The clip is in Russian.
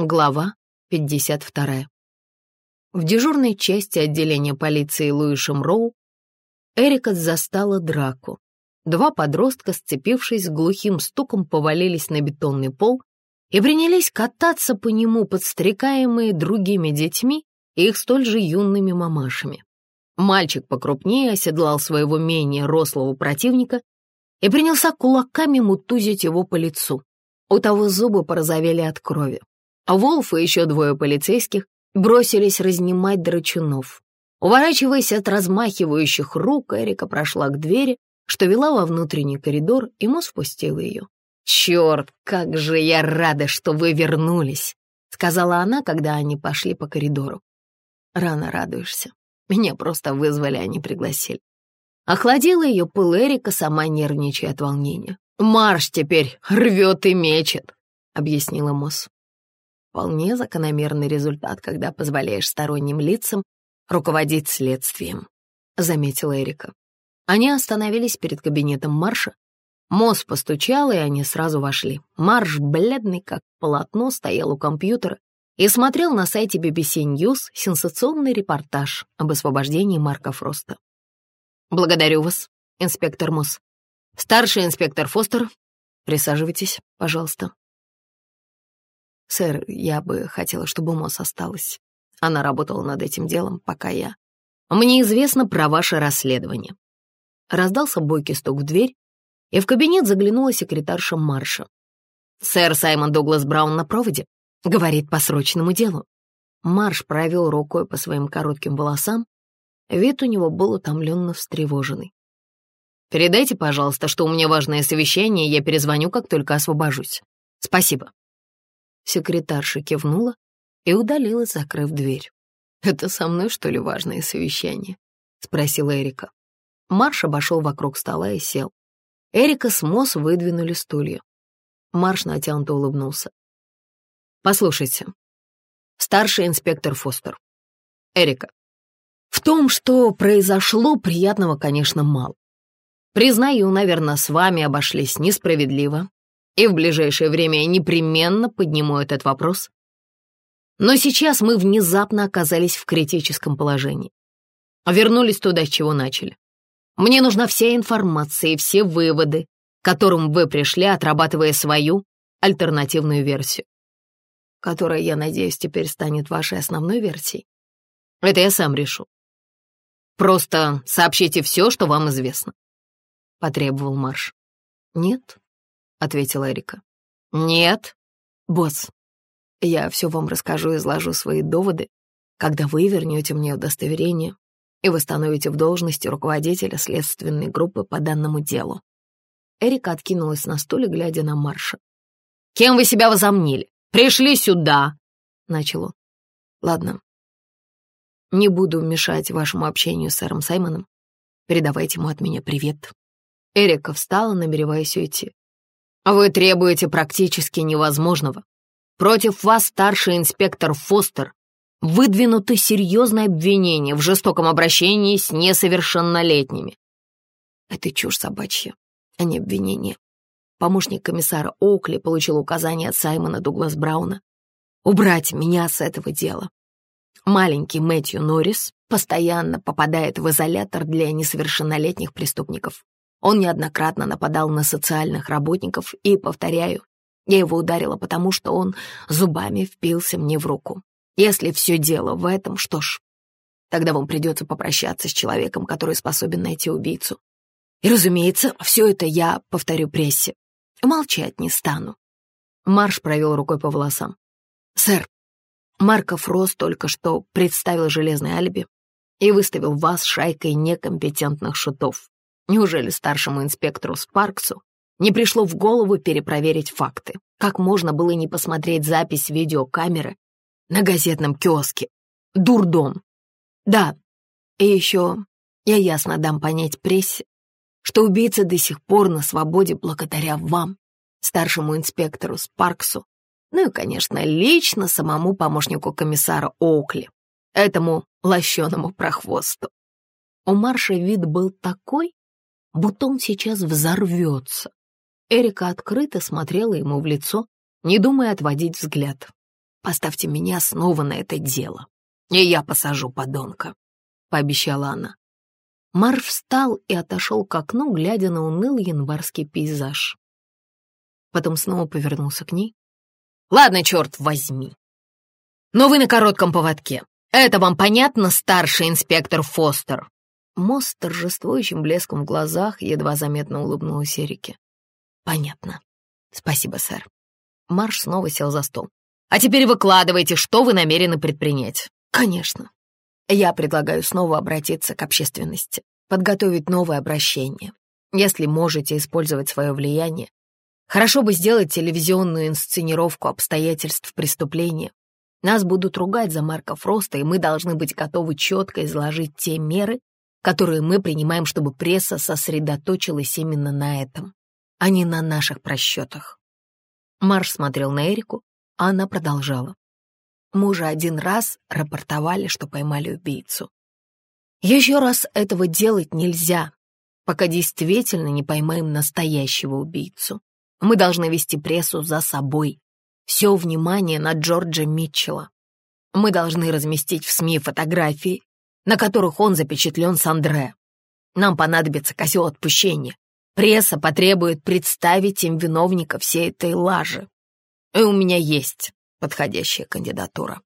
Глава 52. В дежурной части отделения полиции Луишем Роу Эрика застала драку. Два подростка, сцепившись глухим стуком, повалились на бетонный пол и принялись кататься по нему, подстрекаемые другими детьми и их столь же юными мамашами. Мальчик покрупнее оседлал своего менее рослого противника и принялся кулаками мутузить его по лицу. У того зубы порозовели от крови. А Волф и еще двое полицейских бросились разнимать драчунов. Уворачиваясь от размахивающих рук, Эрика прошла к двери, что вела во внутренний коридор, и Мосс впустила ее. «Черт, как же я рада, что вы вернулись!» — сказала она, когда они пошли по коридору. «Рано радуешься. Меня просто вызвали, а не пригласили». Охладила ее пыл Эрика, сама нервничая от волнения. «Марш теперь рвет и мечет», — объяснила Мосс. Вполне закономерный результат, когда позволяешь сторонним лицам руководить следствием», — заметила Эрика. Они остановились перед кабинетом Марша. Мосс постучал, и они сразу вошли. Марш, бледный как полотно, стоял у компьютера и смотрел на сайте BBC News сенсационный репортаж об освобождении Марка Фроста. «Благодарю вас, инспектор Мосс. Старший инспектор Фостер, присаживайтесь, пожалуйста». «Сэр, я бы хотела, чтобы Мосс осталась. Она работала над этим делом, пока я...» «Мне известно про ваше расследование». Раздался бойкий стук в дверь, и в кабинет заглянула секретарша Марша. «Сэр Саймон Дуглас Браун на проводе?» — говорит по срочному делу. Марш провел рукой по своим коротким волосам. Вид у него был утомленно встревоженный. «Передайте, пожалуйста, что у меня важное совещание, я перезвоню, как только освобожусь. Спасибо». Секретарша кивнула и удалилась, закрыв дверь. «Это со мной, что ли, важное совещание?» — спросила Эрика. Марш обошел вокруг стола и сел. Эрика с Мосс выдвинули стулья. Марш натянуто улыбнулся. «Послушайте, старший инспектор Фостер. Эрика, в том, что произошло, приятного, конечно, мало. Признаю, наверное, с вами обошлись несправедливо, и в ближайшее время я непременно подниму этот вопрос. Но сейчас мы внезапно оказались в критическом положении. Вернулись туда, с чего начали. Мне нужна вся информация и все выводы, к которым вы пришли, отрабатывая свою альтернативную версию, которая, я надеюсь, теперь станет вашей основной версией. Это я сам решу. Просто сообщите все, что вам известно», — потребовал Марш. «Нет», — ответила Эрика. «Нет, босс, я все вам расскажу и изложу свои доводы, когда вы вернете мне удостоверение и восстановите в должности руководителя следственной группы по данному делу». Эрика откинулась на стуле, глядя на Марша. «Кем вы себя возомнили? Пришли сюда!» — начал он. «Ладно, не буду мешать вашему общению с сэром Саймоном. Передавайте ему от меня привет». Эрика встала, намереваясь уйти. Вы требуете практически невозможного. Против вас старший инспектор Фостер выдвинуты серьезные обвинения в жестоком обращении с несовершеннолетними. Это чушь собачья, а не обвинение. Помощник комиссара Оукли получил указание от Саймона Дуглас Брауна убрать меня с этого дела. Маленький Мэтью Норрис постоянно попадает в изолятор для несовершеннолетних преступников. Он неоднократно нападал на социальных работников, и, повторяю, я его ударила, потому что он зубами впился мне в руку. Если все дело в этом, что ж, тогда вам придется попрощаться с человеком, который способен найти убийцу. И, разумеется, все это я повторю прессе. Молчать не стану. Марш провел рукой по волосам. «Сэр, Марков Рос только что представил железное алиби и выставил вас шайкой некомпетентных шутов. Неужели старшему инспектору Спарксу не пришло в голову перепроверить факты? Как можно было не посмотреть запись видеокамеры на газетном киоске? Дурдом. Да, и еще я ясно дам понять прессе, что убийца до сих пор на свободе благодаря вам, старшему инспектору Спарксу, ну и, конечно, лично самому помощнику комиссара Оукли, этому лощеному прохвосту. У Марша вид был такой, будто он сейчас взорвется. Эрика открыто смотрела ему в лицо, не думая отводить взгляд. Поставьте меня снова на это дело, и я посажу подонка», — пообещала она. Марш встал и отошел к окну, глядя на унылый январский пейзаж. Потом снова повернулся к ней. «Ладно, черт возьми. Но вы на коротком поводке. Это вам понятно, старший инспектор Фостер?» Мост с торжествующим блеском в глазах едва заметно улыбнулась Эрике. «Понятно. Спасибо, сэр». Марш снова сел за стол. «А теперь выкладывайте, что вы намерены предпринять». «Конечно. Я предлагаю снова обратиться к общественности, подготовить новое обращение. Если можете использовать свое влияние, хорошо бы сделать телевизионную инсценировку обстоятельств преступления. Нас будут ругать за Марка Фроста, и мы должны быть готовы четко изложить те меры, которые мы принимаем, чтобы пресса сосредоточилась именно на этом, а не на наших просчетах. Марш смотрел на Эрику, а она продолжала. Мы уже один раз рапортовали, что поймали убийцу. Еще раз этого делать нельзя, пока действительно не поймаем настоящего убийцу. Мы должны вести прессу за собой. Все внимание на Джорджа Митчелла. Мы должны разместить в СМИ фотографии, на которых он запечатлен с Андре. Нам понадобится козел отпущения. Пресса потребует представить им виновника всей этой лажи. И у меня есть подходящая кандидатура.